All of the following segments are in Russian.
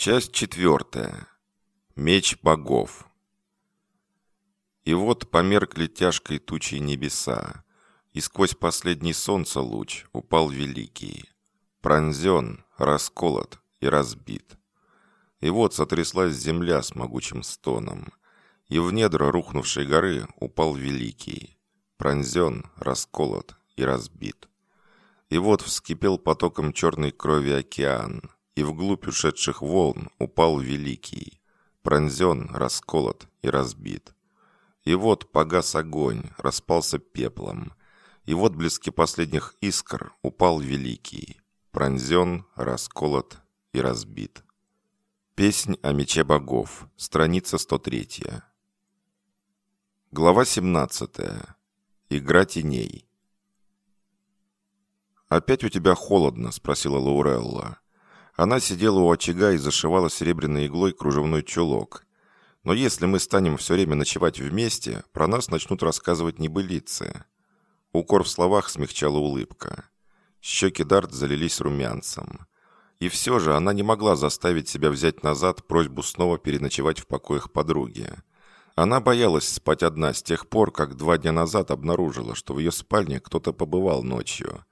Часть четвертая. Меч богов. И вот померкли тяжкой тучей небеса, и сквозь последний солнце луч упал великий, пронзен, расколот и разбит. И вот сотряслась земля с могучим стоном, и в недра рухнувшей горы упал великий, пронзен, расколот и разбит. И вот вскипел потоком черной крови океан — и вглубь ушедших волн упал великий, пронзен, расколот и разбит. И вот погас огонь, распался пеплом, и вот близки последних искр упал великий, пронзен, расколот и разбит. Песнь о мече богов, страница 103. Глава 17. Игра теней. «Опять у тебя холодно?» – спросила Лаурелла. Она сидела у очага и зашивала серебряной иглой кружевной чулок. Но если мы станем все время ночевать вместе, про нас начнут рассказывать небылицы. Укор в словах смягчала улыбка. Щеки Дарт залились румянцем. И все же она не могла заставить себя взять назад просьбу снова переночевать в покоях подруги. Она боялась спать одна с тех пор, как два дня назад обнаружила, что в ее спальне кто-то побывал ночью.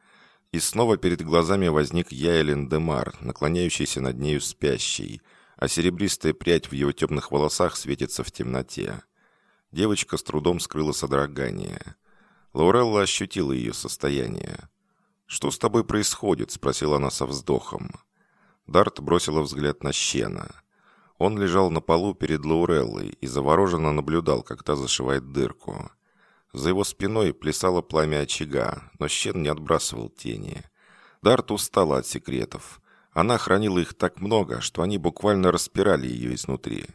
И снова перед глазами возник Яэлин Демар, наклоняющийся над нею спящий, а серебристая прядь в его темных волосах светится в темноте. Девочка с трудом скрыла содрогание. Лаурелла ощутила ее состояние. «Что с тобой происходит?» – спросила она со вздохом. Дарт бросила взгляд на Щена. Он лежал на полу перед Лауреллой и завороженно наблюдал, как та зашивает дырку. За его спиной плясало пламя очага, но щен не отбрасывал тени. Дарт устала от секретов. Она хранила их так много, что они буквально распирали ее изнутри.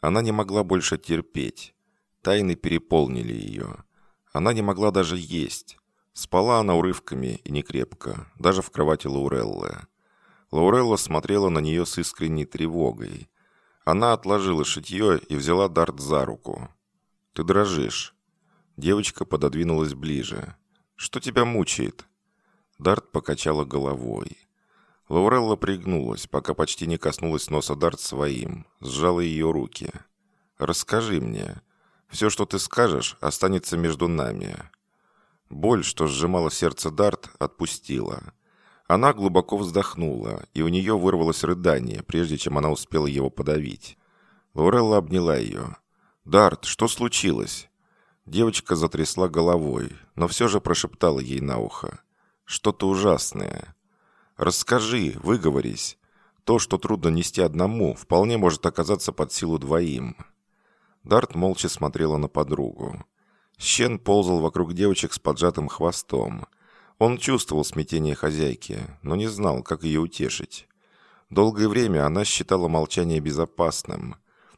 Она не могла больше терпеть. Тайны переполнили ее. Она не могла даже есть. Спала она урывками и не крепко, даже в кровати Лауреллы. Лаурелла смотрела на нее с искренней тревогой. Она отложила шитье и взяла Дарт за руку. «Ты дрожишь. Девочка пододвинулась ближе. «Что тебя мучает?» Дарт покачала головой. Лаурелла пригнулась, пока почти не коснулась носа Дарт своим, сжала ее руки. «Расскажи мне. Все, что ты скажешь, останется между нами». Боль, что сжимала сердце Дарт, отпустила. Она глубоко вздохнула, и у нее вырвалось рыдание, прежде чем она успела его подавить. Лаурелла обняла ее. «Дарт, что случилось?» Девочка затрясла головой, но все же прошептала ей на ухо. «Что-то ужасное. Расскажи, выговорись. То, что трудно нести одному, вполне может оказаться под силу двоим». Дарт молча смотрела на подругу. Щен ползал вокруг девочек с поджатым хвостом. Он чувствовал смятение хозяйки, но не знал, как ее утешить. Долгое время она считала молчание безопасным.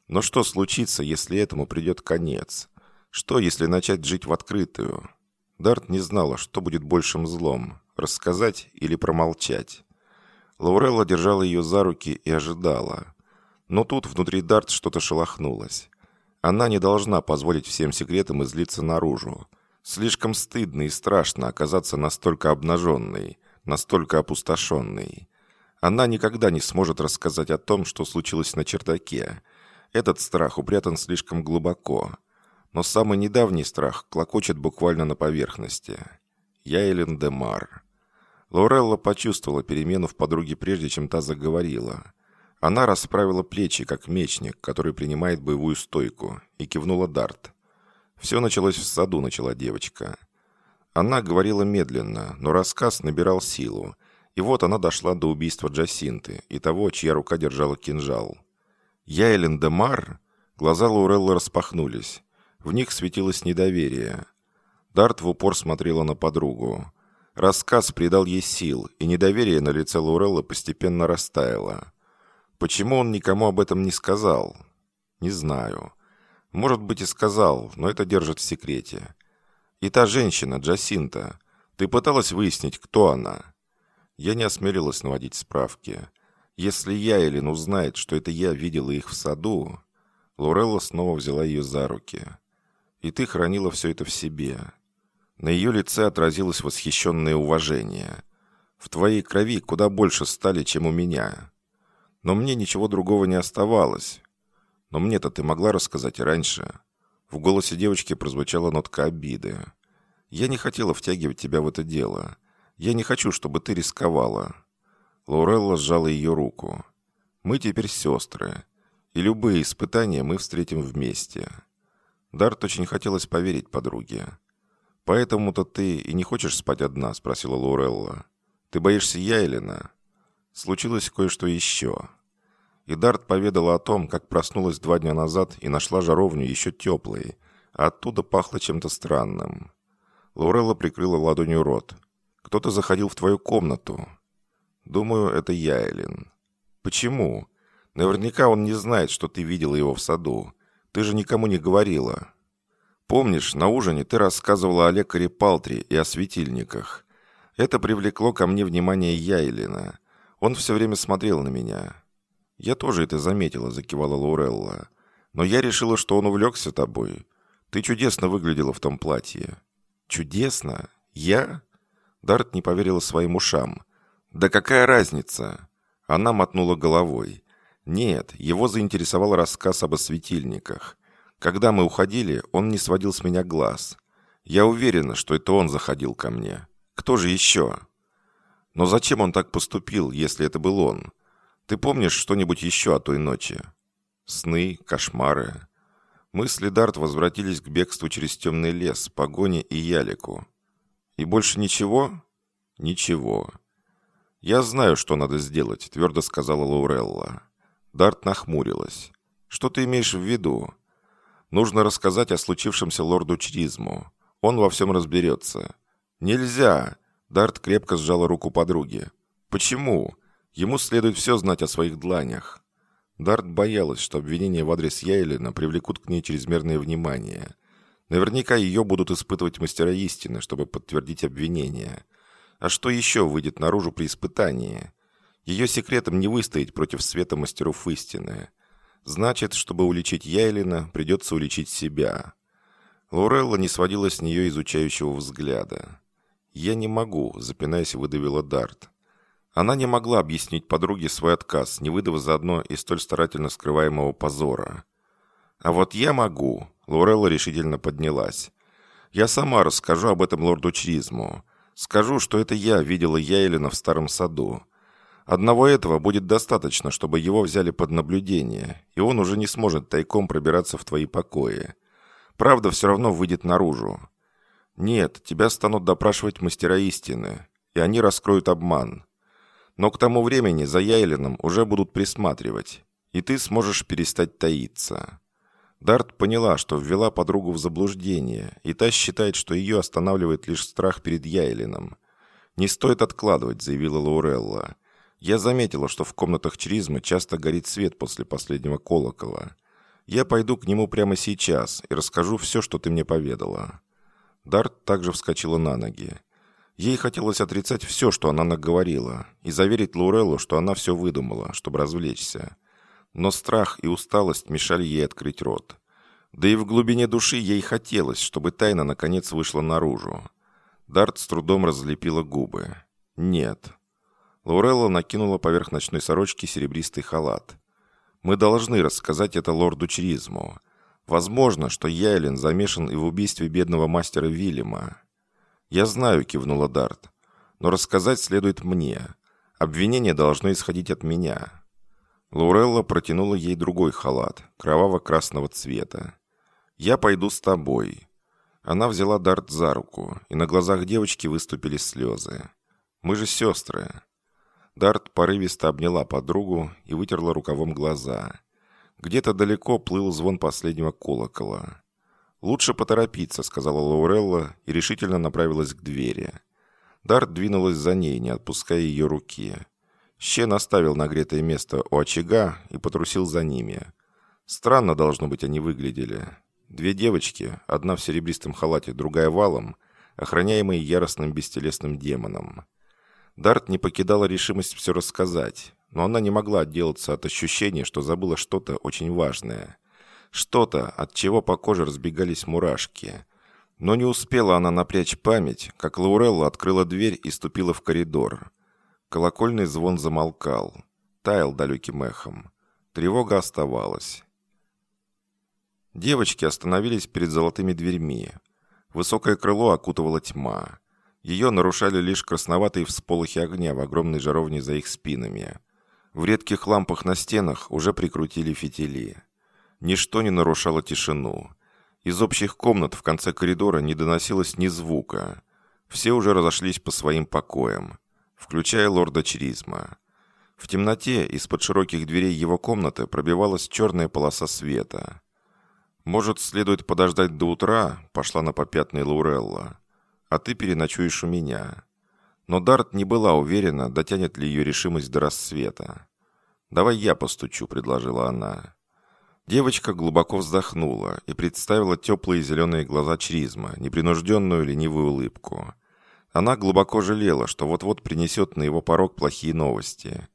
Но что случится, если этому придет конец? Что, если начать жить в открытую? Дарт не знала, что будет большим злом – рассказать или промолчать. Лаурелла держала ее за руки и ожидала. Но тут внутри Дарт что-то шелохнулось. Она не должна позволить всем секретам излиться наружу. Слишком стыдно и страшно оказаться настолько обнаженной, настолько опустошенной. Она никогда не сможет рассказать о том, что случилось на чердаке. Этот страх упрятан слишком глубоко – но самый недавний страх клокочет буквально на поверхности. Яйлен де Мар. Лорелла почувствовала перемену в подруге прежде, чем та заговорила. Она расправила плечи, как мечник, который принимает боевую стойку, и кивнула Дарт. «Все началось в саду», — начала девочка. Она говорила медленно, но рассказ набирал силу. И вот она дошла до убийства Джасинты и того, чья рука держала кинжал. «Яйлен де Мар?» Глаза Лауреллы распахнулись. В них светилось недоверие. Дарт в упор смотрела на подругу. Рассказ придал ей сил, и недоверие на лице Лауреллы постепенно растаяло. Почему он никому об этом не сказал? Не знаю. Может быть и сказал, но это держит в секрете. И та женщина, Джасинта, ты пыталась выяснить, кто она? Я не осмелилась наводить справки. Если я Эллен узнает, что это я видела их в саду... Лорелла снова взяла ее за руки и ты хранила все это в себе. На ее лице отразилось восхищенное уважение. В твоей крови куда больше стали, чем у меня. Но мне ничего другого не оставалось. Но мне-то ты могла рассказать раньше. В голосе девочки прозвучала нотка обиды. Я не хотела втягивать тебя в это дело. Я не хочу, чтобы ты рисковала. Лаурелла сжала ее руку. Мы теперь сестры. И любые испытания мы встретим вместе. Дарт очень хотелось поверить подруге. «Поэтому-то ты и не хочешь спать одна?» – спросила Лаурелла. «Ты боишься Яйлина?» Случилось кое-что еще. И Дарт поведала о том, как проснулась два дня назад и нашла жаровню еще теплой, а оттуда пахло чем-то странным. Лаурелла прикрыла ладонью рот. «Кто-то заходил в твою комнату». «Думаю, это Яйлин». «Почему? Наверняка он не знает, что ты видела его в саду. Ты же никому не говорила». «Помнишь, на ужине ты рассказывала о лекаре Палтри и о светильниках. Это привлекло ко мне внимание Яйлина. Он все время смотрел на меня. «Я тоже это заметила», — закивала Лаурелла. «Но я решила, что он увлекся тобой. Ты чудесно выглядела в том платье». «Чудесно? Я?» Дарт не поверила своим ушам. «Да какая разница?» Она мотнула головой. «Нет, его заинтересовал рассказ об осветильниках. Когда мы уходили, он не сводил с меня глаз. Я уверена, что это он заходил ко мне. Кто же еще?» «Но зачем он так поступил, если это был он?» Ты помнишь что-нибудь еще о той ночи? Сны, кошмары. Мысли Дарт возвратились к бегству через темный лес, погоне и ялику. И больше ничего? Ничего. «Я знаю, что надо сделать», — твердо сказала Лаурелла. Дарт нахмурилась. «Что ты имеешь в виду?» «Нужно рассказать о случившемся лорду Чризму. Он во всем разберется». «Нельзя!» Дарт крепко сжала руку подруги. «Почему? Ему следует все знать о своих дланях. Дарт боялась, что обвинения в адрес Яйлина привлекут к ней чрезмерное внимание. Наверняка ее будут испытывать мастера истины, чтобы подтвердить обвинения. А что еще выйдет наружу при испытании? Ее секретом не выстоять против света мастеров истины. Значит, чтобы уличить Яйлина, придется уличить себя. Лорелла не сводила с нее изучающего взгляда. «Я не могу», — запинаясь, выдавила Дарт. Она не могла объяснить подруге свой отказ, не выдав заодно и столь старательно скрываемого позора. «А вот я могу», — Лорелла решительно поднялась. «Я сама расскажу об этом лорду Чризму. Скажу, что это я видела Яйлина в старом саду. Одного этого будет достаточно, чтобы его взяли под наблюдение, и он уже не сможет тайком пробираться в твои покои. Правда все равно выйдет наружу. Нет, тебя станут допрашивать мастера истины, и они раскроют обман. Но к тому времени за Яйлином уже будут присматривать, и ты сможешь перестать таиться. Дарт поняла, что ввела подругу в заблуждение, и та считает, что ее останавливает лишь страх перед Яйлином. «Не стоит откладывать», — заявила Лаурелла. «Я заметила, что в комнатах Чризмы часто горит свет после последнего колокола. Я пойду к нему прямо сейчас и расскажу все, что ты мне поведала». Дарт также вскочила на ноги. Ей хотелось отрицать все, что она наговорила, и заверить Лауреллу, что она все выдумала, чтобы развлечься. Но страх и усталость мешали ей открыть рот. Да и в глубине души ей хотелось, чтобы тайна наконец вышла наружу. Дарт с трудом разлепила губы. «Нет». Лаурелла накинула поверх ночной сорочки серебристый халат. «Мы должны рассказать это лорду Чризму. Возможно, что Яйлен замешан и в убийстве бедного мастера Вильяма. «Я знаю», — кивнула Дарт. «Но рассказать следует мне. Обвинение должно исходить от меня». Лаурелла протянула ей другой халат, кроваво-красного цвета. «Я пойду с тобой». Она взяла Дарт за руку, и на глазах девочки выступили слезы. «Мы же сестры». Дарт порывисто обняла подругу и вытерла рукавом глаза. Где-то далеко плыл звон последнего колокола. «Лучше поторопиться», — сказала Лаурелла и решительно направилась к двери. Дарт двинулась за ней, не отпуская ее руки. Щен оставил нагретое место у очага и потрусил за ними. Странно, должно быть, они выглядели. Две девочки, одна в серебристом халате, другая валом, охраняемые яростным бестелесным демоном. Дарт не покидала решимость все рассказать, но она не могла отделаться от ощущения, что забыла что-то очень важное. Что-то, от чего по коже разбегались мурашки. Но не успела она напрячь память, как Лаурелла открыла дверь и ступила в коридор. Колокольный звон замолкал. таял далеким эхом. Тревога оставалась. Девочки остановились перед золотыми дверьми. Высокое крыло окутывала тьма. Ее нарушали лишь красноватые всполохи огня в огромной жаровне за их спинами. В редких лампах на стенах уже прикрутили фитили. Ничто не нарушало тишину. Из общих комнат в конце коридора не доносилось ни звука. Все уже разошлись по своим покоям, включая лорда Чризма. В темноте из-под широких дверей его комнаты пробивалась черная полоса света. «Может, следует подождать до утра?» – пошла на попятный Лаурелла. «А ты переночуешь у меня». Но Дарт не была уверена, дотянет ли ее решимость до рассвета. «Давай я постучу», – предложила она. Девочка глубоко вздохнула и представила теплые зеленые глаза Чризма, непринужденную ленивую улыбку. Она глубоко жалела, что вот-вот принесет на его порог плохие новости.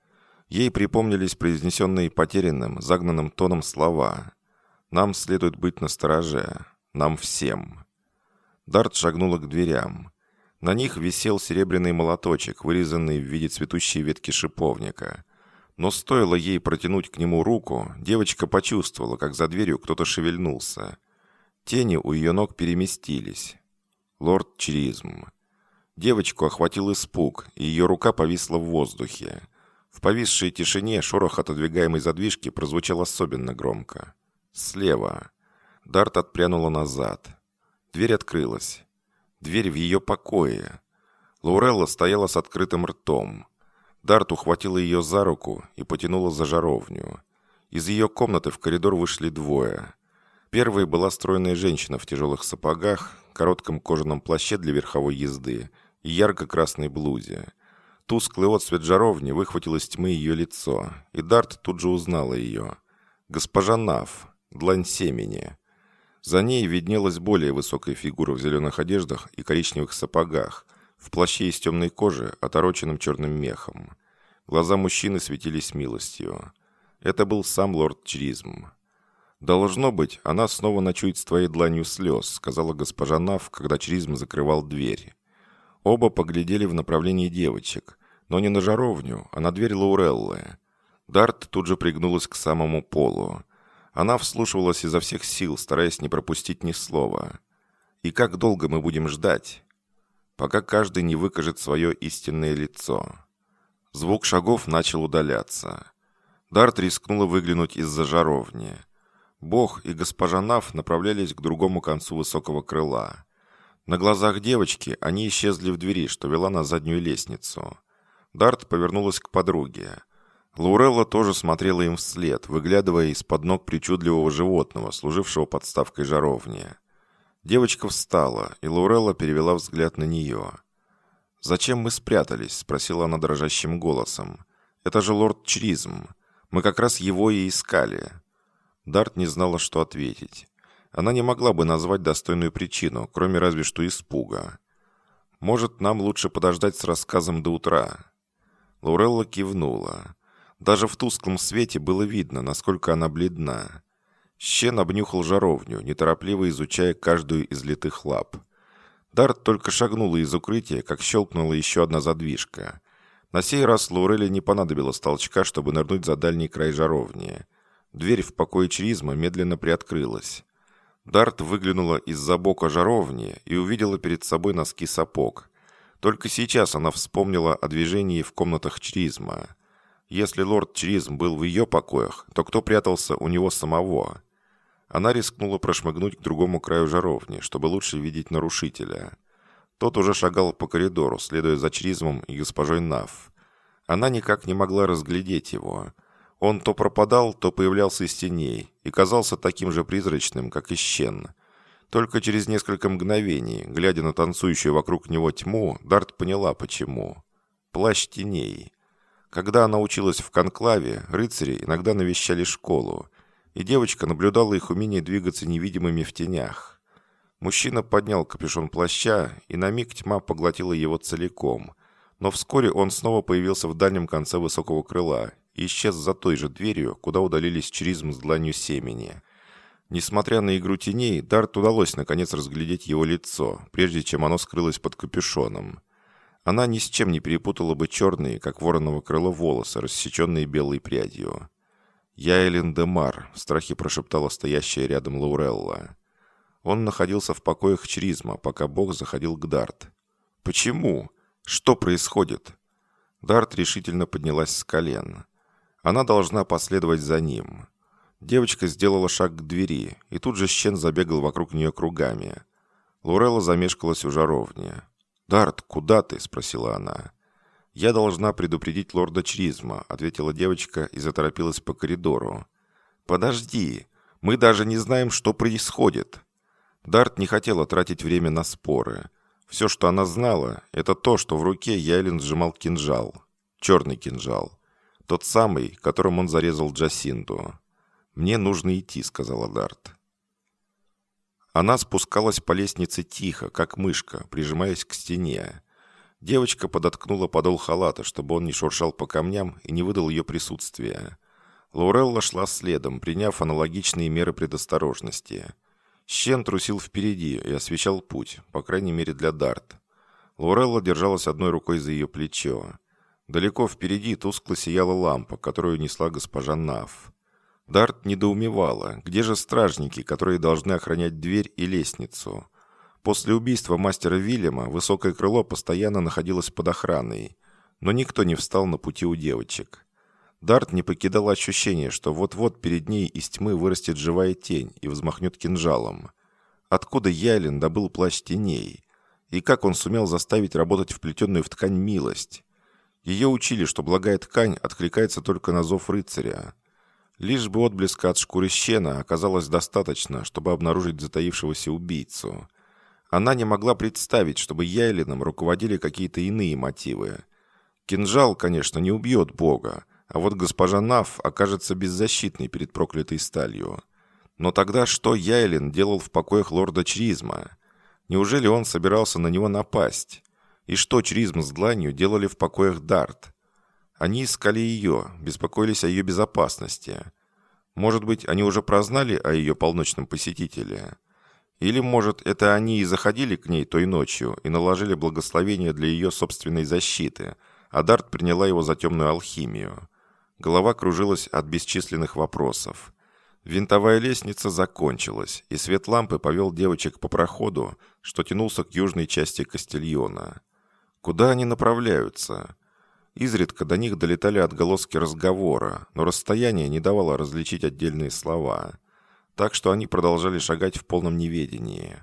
Ей припомнились произнесенные потерянным, загнанным тоном слова. Нам следует быть настороже. Нам всем. Дарт шагнула к дверям. На них висел серебряный молоточек, вырезанный в виде цветущей ветки шиповника. Но стоило ей протянуть к нему руку, девочка почувствовала, как за дверью кто-то шевельнулся. Тени у ее ног переместились. Лорд Чризм. Девочку охватил испуг, и ее рука повисла в воздухе. В повисшей тишине шорох отодвигаемой задвижки прозвучал особенно громко. Слева. Дарт отпрянула назад. Дверь открылась. Дверь в ее покое. Лаурелла стояла с открытым ртом. Дарт ухватила ее за руку и потянула за жаровню. Из ее комнаты в коридор вышли двое. Первой была стройная женщина в тяжелых сапогах, коротком кожаном плаще для верховой езды и ярко-красной блузе. Тусклый отсвет жаровни выхватил из тьмы ее лицо, и Дарт тут же узнала ее. Госпожа Нав, длань семени. За ней виднелась более высокая фигура в зеленых одеждах и коричневых сапогах, в плаще из темной кожи, отороченном черным мехом. Глаза мужчины светились милостью. Это был сам лорд Чризм. «Должно быть, она снова ночует с твоей дланью слез», сказала госпожа Нав, когда Чризм закрывал дверь. Оба поглядели в направлении девочек, но не на жаровню, а на дверь Лауреллы. Дарт тут же пригнулась к самому полу. Она вслушивалась изо всех сил, стараясь не пропустить ни слова. «И как долго мы будем ждать?» «Пока каждый не выкажет свое истинное лицо». Звук шагов начал удаляться. Дарт рискнула выглянуть из-за жаровни. Бог и госпожа Нав направлялись к другому концу высокого крыла. На глазах девочки они исчезли в двери, что вела на заднюю лестницу. Дарт повернулась к подруге. Лаурелла тоже смотрела им вслед, выглядывая из-под ног причудливого животного, служившего подставкой жаровни. Девочка встала, и Лаурелла перевела взгляд на нее. «Зачем мы спрятались?» – спросила она дрожащим голосом. «Это же лорд Чризм. Мы как раз его и искали». Дарт не знала, что ответить. Она не могла бы назвать достойную причину, кроме разве что испуга. «Может, нам лучше подождать с рассказом до утра?» Лаурелла кивнула. Даже в тусклом свете было видно, насколько она бледна. Щен обнюхал жаровню, неторопливо изучая каждую из литых лап. Дарт только шагнула из укрытия, как щелкнула еще одна задвижка. На сей раз Лауреле не понадобилось толчка, чтобы нырнуть за дальний край жаровни. Дверь в покое Чризма медленно приоткрылась. Дарт выглянула из-за бока жаровни и увидела перед собой носки сапог. Только сейчас она вспомнила о движении в комнатах Чризма. Если лорд Чризм был в ее покоях, то кто прятался у него самого? Она рискнула прошмыгнуть к другому краю жаровни, чтобы лучше видеть нарушителя. Тот уже шагал по коридору, следуя за Чризмом и госпожой Нав. Она никак не могла разглядеть его. Он то пропадал, то появлялся из теней и казался таким же призрачным, как и Щен. Только через несколько мгновений, глядя на танцующую вокруг него тьму, Дарт поняла, почему. Плащ теней. Когда она училась в конклаве, рыцари иногда навещали школу, и девочка наблюдала их умение двигаться невидимыми в тенях. Мужчина поднял капюшон плаща, и на миг тьма поглотила его целиком. Но вскоре он снова появился в дальнем конце высокого крыла и исчез за той же дверью, куда удалились чризм с дланью семени. Несмотря на игру теней, Дарт удалось наконец разглядеть его лицо, прежде чем оно скрылось под капюшоном. Она ни с чем не перепутала бы черные, как вороново крыло, волосы, рассеченные белой прядью. «Я Элен Демар», — в страхе прошептала стоящая рядом Лаурелла. Он находился в покоях Чризма, пока Бог заходил к Дарт. «Почему? Что происходит?» Дарт решительно поднялась с колен. Она должна последовать за ним. Девочка сделала шаг к двери, и тут же Щен забегал вокруг нее кругами. Лурелла замешкалась у жаровни. «Дарт, куда ты?» – спросила она. «Я должна предупредить лорда Чризма», – ответила девочка и заторопилась по коридору. «Подожди, мы даже не знаем, что происходит». Дарт не хотела тратить время на споры. Все, что она знала, это то, что в руке Яйлин сжимал кинжал. Черный кинжал. Тот самый, которым он зарезал Джасинду. «Мне нужно идти», — сказала Дарт. Она спускалась по лестнице тихо, как мышка, прижимаясь к стене. Девочка подоткнула подол халата, чтобы он не шуршал по камням и не выдал ее присутствия. Лаурелла шла следом, приняв аналогичные меры предосторожности. Щен трусил впереди и освещал путь, по крайней мере для Дарт. Лаурелла держалась одной рукой за ее плечо. Далеко впереди тускло сияла лампа, которую несла госпожа Нав. Дарт недоумевала, где же стражники, которые должны охранять дверь и лестницу. После убийства мастера Вильяма высокое крыло постоянно находилось под охраной, но никто не встал на пути у девочек. Дарт не покидал ощущение, что вот-вот перед ней из тьмы вырастет живая тень и взмахнет кинжалом. Откуда Яйлен добыл плащ теней? И как он сумел заставить работать вплетенную в ткань милость? Ее учили, что благая ткань откликается только на зов рыцаря. Лишь бы отблеска от шкуры щена оказалось достаточно, чтобы обнаружить затаившегося убийцу. Она не могла представить, чтобы Яйлином руководили какие-то иные мотивы. Кинжал, конечно, не убьет Бога, а вот госпожа Нав окажется беззащитной перед проклятой сталью. Но тогда что Яйлин делал в покоях лорда Чризма? Неужели он собирался на него напасть? И что Чризм с Дланью делали в покоях Дарт? Они искали ее, беспокоились о ее безопасности. Может быть, они уже прознали о ее полночном посетителе? Или, может, это они и заходили к ней той ночью и наложили благословение для ее собственной защиты, а Дарт приняла его за темную алхимию? Голова кружилась от бесчисленных вопросов. Винтовая лестница закончилась, и свет лампы повел девочек по проходу, что тянулся к южной части Кастильона. Куда они направляются? Изредка до них долетали отголоски разговора, но расстояние не давало различить отдельные слова. Так что они продолжали шагать в полном неведении.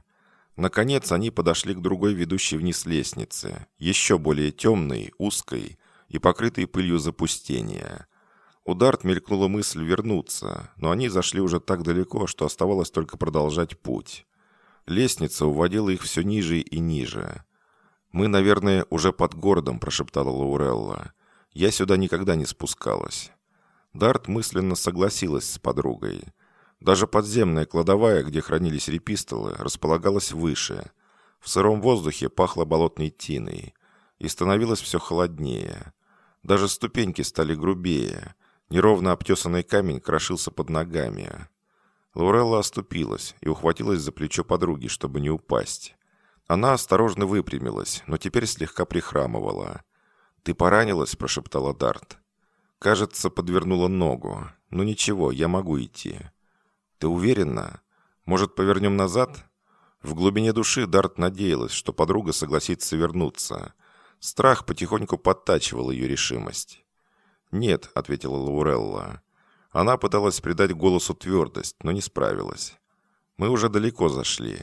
Наконец они подошли к другой ведущей вниз лестнице, еще более темной, узкой и покрытой пылью запустения. У Дарт мелькнула мысль вернуться, но они зашли уже так далеко, что оставалось только продолжать путь. Лестница уводила их все ниже и ниже. «Мы, наверное, уже под городом», – прошептала Лаурелла. «Я сюда никогда не спускалась». Дарт мысленно согласилась с подругой. Даже подземная кладовая, где хранились репистолы, располагалась выше. В сыром воздухе пахло болотной тиной. И становилось все холоднее. Даже ступеньки стали грубее. Неровно обтесанный камень крошился под ногами. Лаурелла оступилась и ухватилась за плечо подруги, чтобы не упасть. Она осторожно выпрямилась, но теперь слегка прихрамывала. «Ты поранилась?» – прошептала Дарт. «Кажется, подвернула ногу. Ну ничего, я могу идти». «Ты уверена? Может, повернем назад?» В глубине души Дарт надеялась, что подруга согласится вернуться. Страх потихоньку подтачивал ее решимость. «Нет», — ответила Лаурелла. Она пыталась придать голосу твердость, но не справилась. «Мы уже далеко зашли.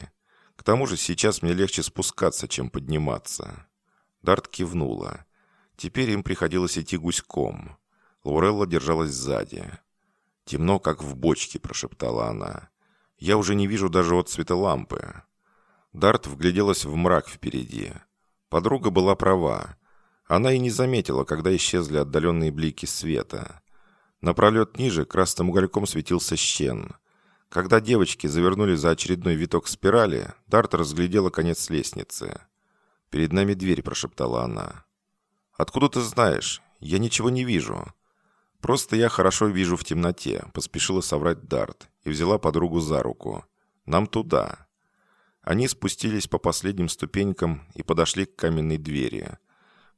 К тому же сейчас мне легче спускаться, чем подниматься». Дарт кивнула. Теперь им приходилось идти гуськом. Лаурелла держалась сзади. «Темно, как в бочке», – прошептала она. «Я уже не вижу даже отцвета лампы». Дарт вгляделась в мрак впереди. Подруга была права. Она и не заметила, когда исчезли отдаленные блики света. Напролет ниже красным угольком светился щен. Когда девочки завернули за очередной виток спирали, Дарт разглядела конец лестницы. «Перед нами дверь», – прошептала она. «Откуда ты знаешь? Я ничего не вижу». «Просто я хорошо вижу в темноте», – поспешила соврать Дарт и взяла подругу за руку. «Нам туда». Они спустились по последним ступенькам и подошли к каменной двери.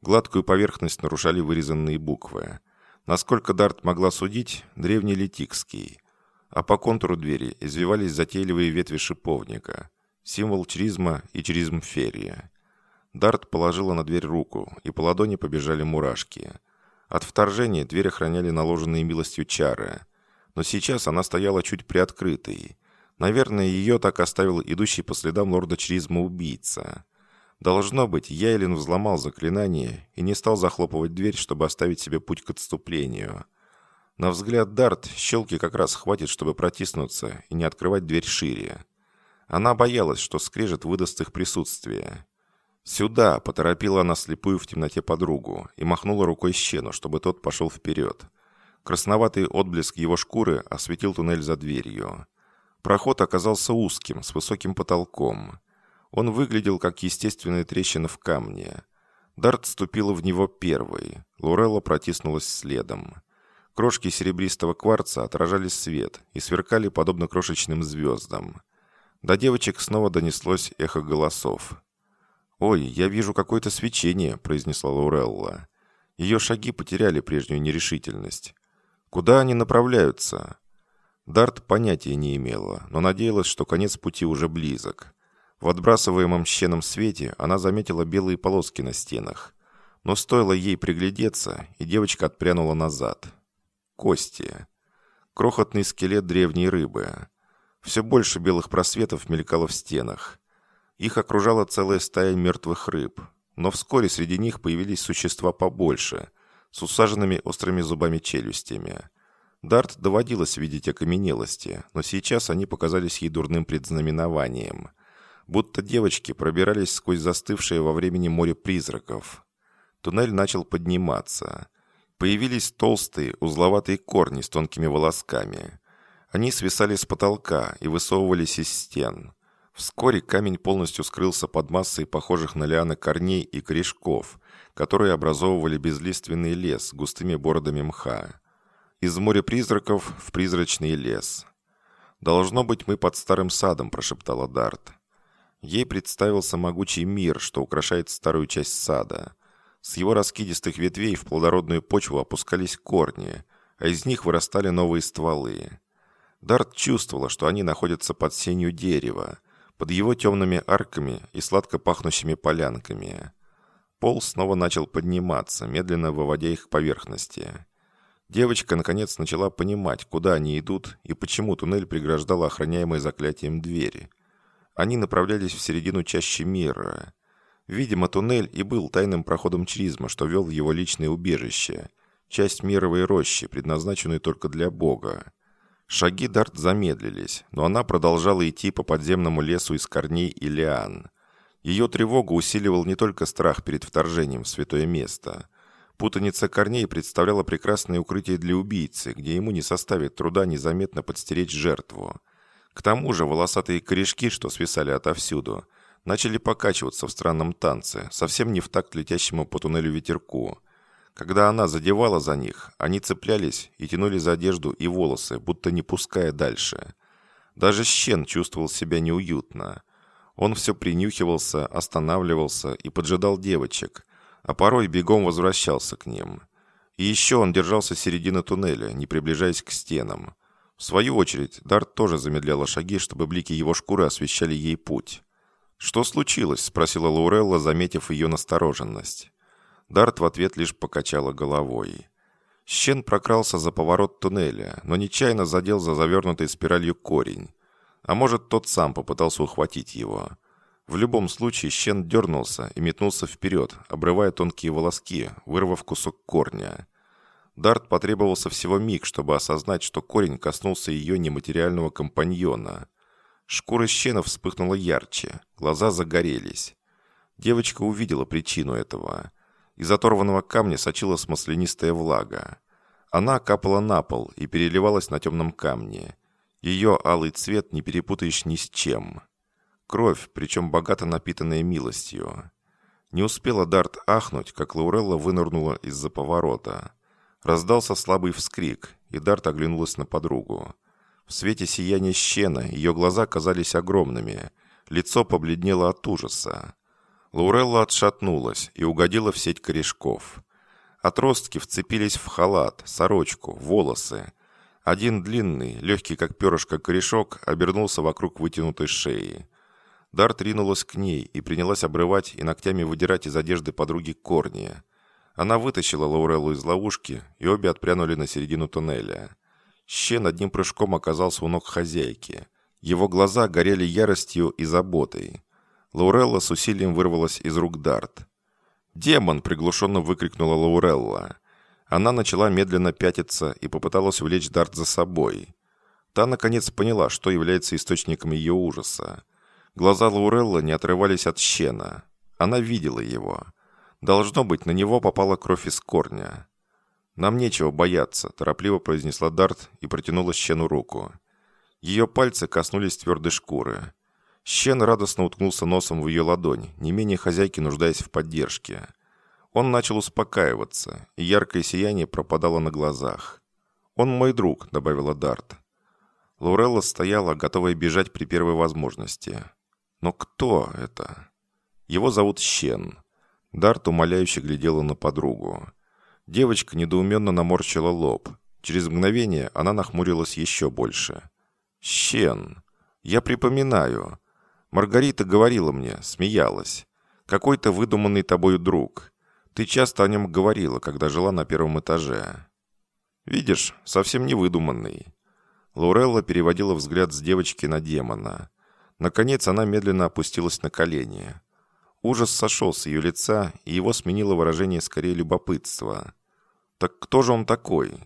Гладкую поверхность нарушали вырезанные буквы. Насколько Дарт могла судить, древний литикский. А по контуру двери извивались затейливые ветви шиповника, символ чризма и чризм ферия. Дарт положила на дверь руку, и по ладони побежали мурашки. От вторжения дверь охраняли наложенные милостью чары. Но сейчас она стояла чуть приоткрытой. Наверное, ее так оставил идущий по следам лорда Чризма убийца. Должно быть, Яйлин взломал заклинание и не стал захлопывать дверь, чтобы оставить себе путь к отступлению. На взгляд Дарт щелки как раз хватит, чтобы протиснуться и не открывать дверь шире. Она боялась, что скрежет выдаст их присутствие. «Сюда!» – поторопила она слепую в темноте подругу и махнула рукой Щену, чтобы тот пошел вперед. Красноватый отблеск его шкуры осветил туннель за дверью. Проход оказался узким, с высоким потолком. Он выглядел как естественная трещина в камне. Дарт ступила в него первой. Лурелла протиснулась следом. Крошки серебристого кварца отражали свет и сверкали подобно крошечным звездам. До девочек снова донеслось эхо голосов. «Ой, я вижу какое-то свечение», — произнесла Лаурелла. Ее шаги потеряли прежнюю нерешительность. «Куда они направляются?» Дарт понятия не имела, но надеялась, что конец пути уже близок. В отбрасываемом щеном свете она заметила белые полоски на стенах. Но стоило ей приглядеться, и девочка отпрянула назад. Кости. Крохотный скелет древней рыбы. Все больше белых просветов мелькало в стенах. Их окружала целая стая мертвых рыб. Но вскоре среди них появились существа побольше, с усаженными острыми зубами челюстями. Дарт доводилось видеть окаменелости, но сейчас они показались ей дурным предзнаменованием. Будто девочки пробирались сквозь застывшее во времени море призраков. Туннель начал подниматься. Появились толстые, узловатые корни с тонкими волосками. Они свисали с потолка и высовывались из стен. Вскоре камень полностью скрылся под массой похожих на лианы корней и корешков, которые образовывали безлиственный лес густыми бородами мха. Из моря призраков в призрачный лес. «Должно быть, мы под старым садом», – прошептала Дарт. Ей представился могучий мир, что украшает старую часть сада. С его раскидистых ветвей в плодородную почву опускались корни, а из них вырастали новые стволы. Дарт чувствовала, что они находятся под сенью дерева, под его темными арками и сладко пахнущими полянками. Пол снова начал подниматься, медленно выводя их к поверхности. Девочка, наконец, начала понимать, куда они идут и почему туннель преграждал охраняемые заклятием двери. Они направлялись в середину чащи мира. Видимо, туннель и был тайным проходом Чризма, что вел в его личное убежище. Часть мировой рощи, предназначенной только для Бога. Шаги Дарт замедлились, но она продолжала идти по подземному лесу из корней и лиан. Ее тревогу усиливал не только страх перед вторжением в святое место – Путаница корней представляла прекрасное укрытие для убийцы, где ему не составит труда незаметно подстеречь жертву. К тому же волосатые корешки, что свисали отовсюду, начали покачиваться в странном танце, совсем не в такт летящему по туннелю ветерку. Когда она задевала за них, они цеплялись и тянули за одежду и волосы, будто не пуская дальше. Даже Щен чувствовал себя неуютно. Он все принюхивался, останавливался и поджидал девочек, а порой бегом возвращался к ним. И еще он держался середины туннеля, не приближаясь к стенам. В свою очередь, Дарт тоже замедляла шаги, чтобы блики его шкуры освещали ей путь. «Что случилось?» – спросила Лаурелла, заметив ее настороженность. Дарт в ответ лишь покачала головой. Щен прокрался за поворот туннеля, но нечаянно задел за завернутой спиралью корень. А может, тот сам попытался ухватить его. В любом случае, щен дернулся и метнулся вперед, обрывая тонкие волоски, вырвав кусок корня. Дарт потребовался всего миг, чтобы осознать, что корень коснулся ее нематериального компаньона. Шкура щена вспыхнула ярче, глаза загорелись. Девочка увидела причину этого. Из оторванного камня сочилась маслянистая влага. Она капала на пол и переливалась на темном камне. Ее алый цвет не перепутаешь ни с чем. Кровь, причем богато напитанная милостью. Не успела Дарт ахнуть, как Лаурелла вынырнула из-за поворота. Раздался слабый вскрик, и Дарт оглянулась на подругу. В свете сияния щена ее глаза казались огромными, лицо побледнело от ужаса. Лаурелла отшатнулась и угодила в сеть корешков. Отростки вцепились в халат, сорочку, волосы. Один длинный, легкий как перышко корешок, обернулся вокруг вытянутой шеи. Дарт ринулась к ней и принялась обрывать и ногтями выдирать из одежды подруги корни. Она вытащила Лауреллу из ловушки, и обе отпрянули на середину туннеля. Щен одним прыжком оказался у ног хозяйки. Его глаза горели яростью и заботой. Лаурелла с усилием вырвалась из рук Дарт. «Демон!» — приглушенно выкрикнула Лаурелла. Она начала медленно пятиться и попыталась увлечь Дарт за собой. Та, наконец, поняла, что является источником ее ужаса. Глаза Лаурелла не отрывались от щена. Она видела его. Должно быть, на него попала кровь из корня. «Нам нечего бояться», – торопливо произнесла Дарт и протянула щену руку. Ее пальцы коснулись твердой шкуры. Щен радостно уткнулся носом в ее ладонь, не менее хозяйки нуждаясь в поддержке. Он начал успокаиваться, и яркое сияние пропадало на глазах. «Он мой друг», — добавила Дарт. Лаурелла стояла, готовая бежать при первой возможности. «Но кто это?» «Его зовут Щен». Дарт умоляюще глядела на подругу. Девочка недоуменно наморщила лоб. Через мгновение она нахмурилась еще больше. «Щен! Я припоминаю. Маргарита говорила мне, смеялась. Какой-то выдуманный тобою друг. Ты часто о нем говорила, когда жила на первом этаже. Видишь, совсем не выдуманный. Лаурелла переводила взгляд с девочки на демона. Наконец она медленно опустилась на колени. Ужас сошел с ее лица, и его сменило выражение скорее любопытства. «Так кто же он такой?»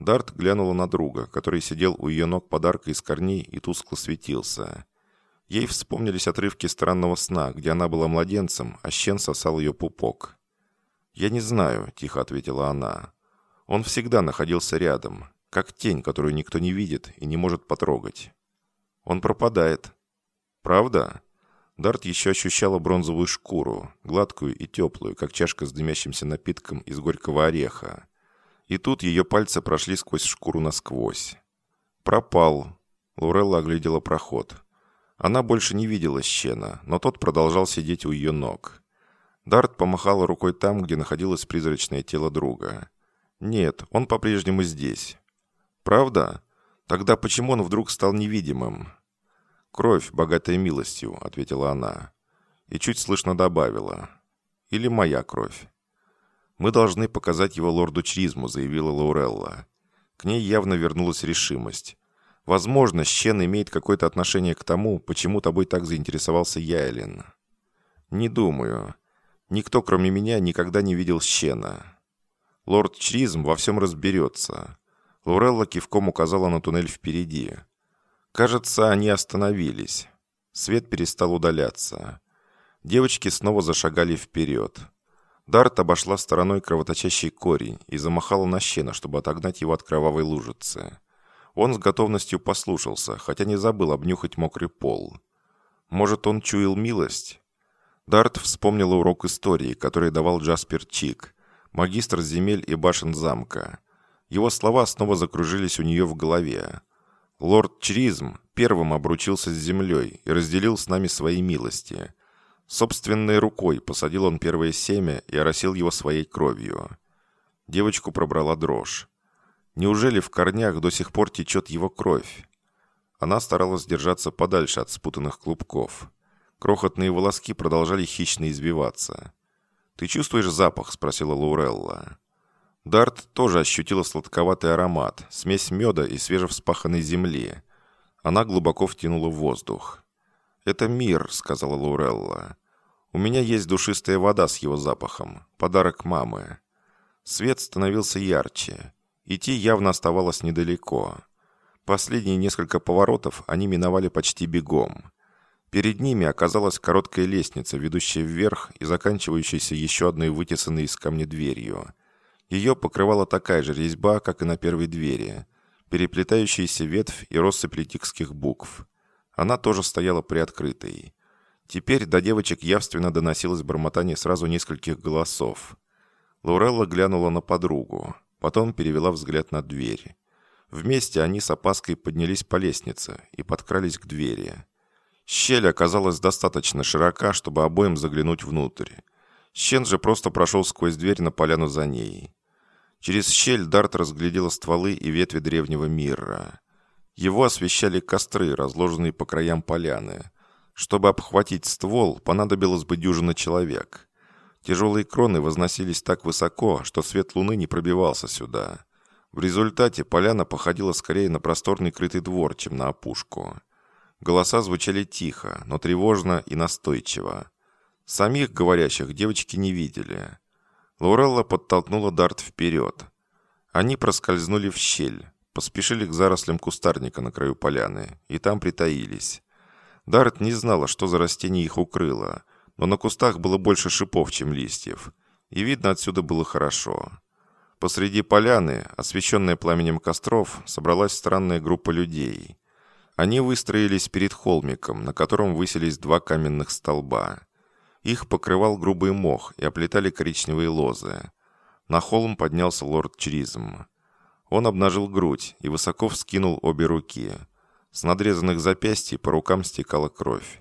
Дарт глянула на друга, который сидел у ее ног подарка из корней и тускло светился. Ей вспомнились отрывки странного сна, где она была младенцем, а щен сосал ее пупок. «Я не знаю», — тихо ответила она. «Он всегда находился рядом, как тень, которую никто не видит и не может потрогать. Он пропадает». «Правда?» Дарт еще ощущала бронзовую шкуру, гладкую и теплую, как чашка с дымящимся напитком из горького ореха. И тут ее пальцы прошли сквозь шкуру насквозь. «Пропал». Лаурелла оглядела проход. Она больше не видела Щена, но тот продолжал сидеть у ее ног. Дарт помахала рукой там, где находилось призрачное тело друга. «Нет, он по-прежнему здесь». «Правда? Тогда почему он вдруг стал невидимым?» «Кровь, богатая милостью», — ответила она. И чуть слышно добавила. «Или моя кровь». «Мы должны показать его лорду Чризму», — заявила Лаурелла. К ней явно вернулась решимость. Возможно, Щен имеет какое-то отношение к тому, почему тобой так заинтересовался Яйлин. Не думаю. Никто, кроме меня, никогда не видел Щена. Лорд Чризм во всем разберется. Лорелла кивком указала на туннель впереди. Кажется, они остановились. Свет перестал удаляться. Девочки снова зашагали вперед. Дарт обошла стороной кровоточащий корень и замахала на щена, чтобы отогнать его от кровавой лужицы. Он с готовностью послушался, хотя не забыл обнюхать мокрый пол. Может, он чуял милость? Дарт вспомнил урок истории, который давал Джаспер Чик, магистр земель и башен замка. Его слова снова закружились у нее в голове. Лорд Чризм первым обручился с землей и разделил с нами свои милости. Собственной рукой посадил он первое семя и оросил его своей кровью. Девочку пробрала дрожь. Неужели в корнях до сих пор течет его кровь? Она старалась держаться подальше от спутанных клубков. Крохотные волоски продолжали хищно избиваться. «Ты чувствуешь запах?» – спросила Лаурелла. Дарт тоже ощутила сладковатый аромат, смесь меда и свежевспаханной земли. Она глубоко втянула воздух. «Это мир», — сказала Лаурелла. «У меня есть душистая вода с его запахом. Подарок мамы». Свет становился ярче. Идти явно оставалось недалеко. Последние несколько поворотов они миновали почти бегом. Перед ними оказалась короткая лестница, ведущая вверх и заканчивающаяся еще одной вытесанной из камня дверью. Ее покрывала такая же резьба, как и на первой двери, переплетающаяся ветвь и россыпь литикских букв. Она тоже стояла приоткрытой. Теперь до девочек явственно доносилось бормотание сразу нескольких голосов. Лаурелла глянула на подругу. Потом перевела взгляд на двери. Вместе они с опаской поднялись по лестнице и подкрались к двери. Щель оказалась достаточно широка, чтобы обоим заглянуть внутрь. Щен же просто прошел сквозь дверь на поляну за ней. Через щель Дарт разглядела стволы и ветви древнего мира. Его освещали костры, разложенные по краям поляны. Чтобы обхватить ствол, понадобилось бы дюжина человек. Тяжелые кроны возносились так высоко, что свет луны не пробивался сюда. В результате поляна походила скорее на просторный крытый двор, чем на опушку. Голоса звучали тихо, но тревожно и настойчиво. Самих говорящих девочки не видели. Лаурелла подтолкнула Дарт вперед. Они проскользнули в щель, поспешили к зарослям кустарника на краю поляны, и там притаились. Дарт не знала, что за растение их укрыло, но на кустах было больше шипов, чем листьев, и видно отсюда было хорошо. Посреди поляны, освещенная пламенем костров, собралась странная группа людей. Они выстроились перед холмиком, на котором высились два каменных столба. Их покрывал грубый мох и оплетали коричневые лозы. На холм поднялся лорд Чризм. Он обнажил грудь и высоко вскинул обе руки. С надрезанных запястий по рукам стекала кровь.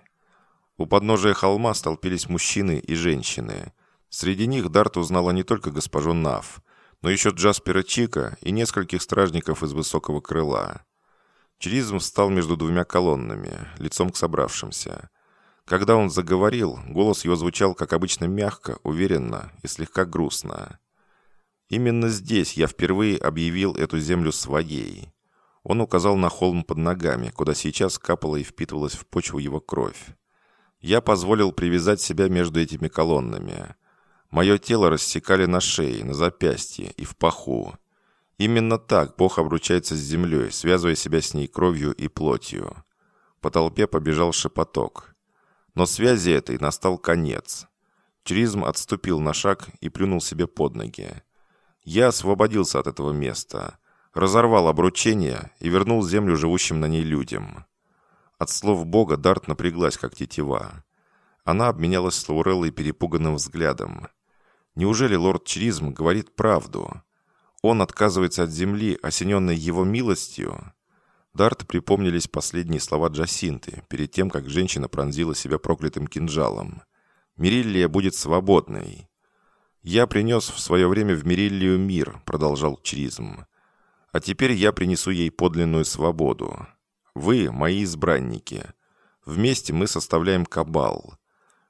У подножия холма столпились мужчины и женщины. Среди них Дарт узнала не только госпожу Нав, но еще Джаспера Чика и нескольких стражников из высокого крыла. Чризм встал между двумя колоннами, лицом к собравшимся. Когда он заговорил, голос его звучал, как обычно, мягко, уверенно и слегка грустно. «Именно здесь я впервые объявил эту землю своей». Он указал на холм под ногами, куда сейчас капала и впитывалась в почву его кровь. «Я позволил привязать себя между этими колоннами. Мое тело рассекали на шее, на запястье и в паху. Именно так Бог обручается с землей, связывая себя с ней кровью и плотью. По толпе побежал шепоток. Но связи этой настал конец. Чризм отступил на шаг и плюнул себе под ноги. Я освободился от этого места, разорвал обручение и вернул землю живущим на ней людям. От слов Бога Дарт напряглась, как тетива. Она обменялась с Лауреллой перепуганным взглядом. Неужели лорд Чризм говорит правду? Он отказывается от земли, осененной его милостью. Дарт припомнились последние слова Джасинты, перед тем, как женщина пронзила себя проклятым кинжалом. «Мириллия будет свободной». «Я принес в свое время в Мириллию мир», — продолжал Чризм. «А теперь я принесу ей подлинную свободу. Вы — мои избранники. Вместе мы составляем кабал.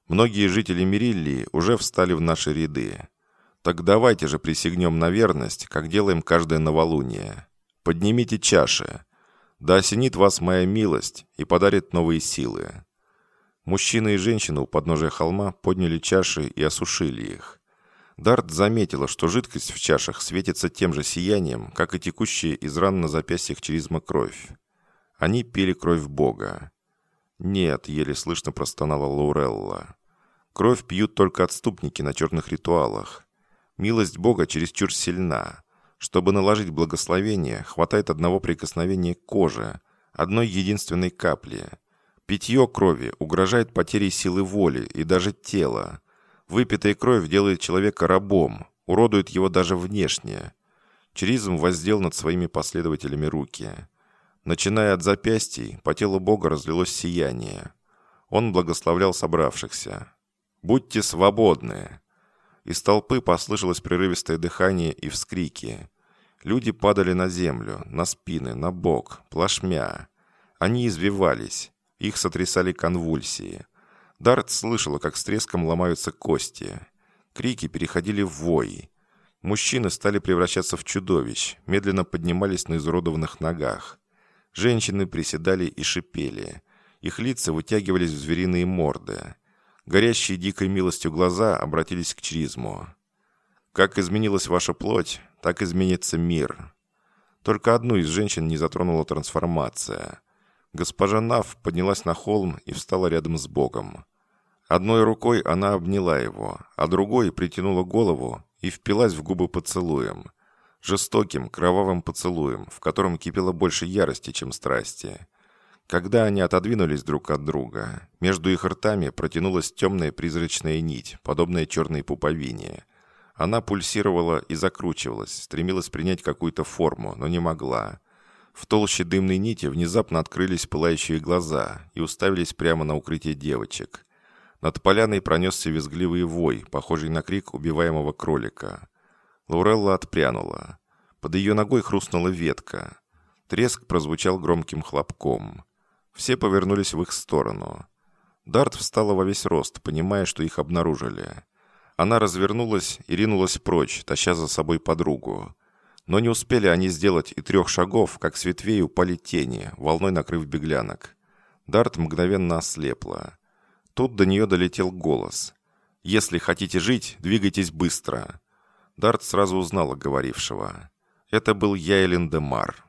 Многие жители Мириллии уже встали в наши ряды. Так давайте же присягнем на верность, как делаем каждое новолуние. Поднимите чаши. Да осенит вас моя милость и подарит новые силы». Мужчина и женщина у подножия холма подняли чаши и осушили их. Дарт заметила, что жидкость в чашах светится тем же сиянием, как и текущая из ран на запястьях чризма кровь. Они пили кровь Бога. «Нет», — еле слышно простонала Лаурелла. «Кровь пьют только отступники на черных ритуалах. Милость Бога чересчур сильна. Чтобы наложить благословение, хватает одного прикосновения к коже, одной единственной капли. Питье крови угрожает потерей силы воли и даже тела. Выпитая кровь делает человека рабом, уродует его даже внешне. Чризм воздел над своими последователями руки. Начиная от запястий, по телу Бога разлилось сияние. Он благословлял собравшихся. «Будьте свободны!» Из толпы послышалось прерывистое дыхание и вскрики. Люди падали на землю, на спины, на бок, плашмя. Они извивались. Их сотрясали конвульсии. Дарт слышала, как с треском ломаются кости. Крики переходили в вой. Мужчины стали превращаться в чудовищ, медленно поднимались на изуродованных ногах. Женщины приседали и шипели. Их лица вытягивались в звериные морды. Горящие дикой милостью глаза обратились к чризму. «Как изменилась ваша плоть, так изменится мир». Только одну из женщин не затронула трансформация. Госпожа Нав поднялась на холм и встала рядом с Богом. Одной рукой она обняла его, а другой притянула голову и впилась в губы поцелуем. Жестоким, кровавым поцелуем, в котором кипело больше ярости, чем страсти. Когда они отодвинулись друг от друга, между их ртами протянулась темная призрачная нить, подобная черной пуповине. Она пульсировала и закручивалась, стремилась принять какую-то форму, но не могла. В толще дымной нити внезапно открылись пылающие глаза и уставились прямо на укрытие девочек. Над поляной пронесся визгливый вой, похожий на крик убиваемого кролика. Лаурелла отпрянула. Под ее ногой хрустнула ветка. Треск прозвучал громким хлопком. Все повернулись в их сторону. Дарт встала во весь рост, понимая, что их обнаружили. Она развернулась и ринулась прочь, таща за собой подругу. Но не успели они сделать и трех шагов, как с ветвей упали тени, волной накрыв беглянок. Дарт мгновенно ослепла. Тут до нее долетел голос. «Если хотите жить, двигайтесь быстро». Дарт сразу узнала говорившего. Это был Яйлен де Мар.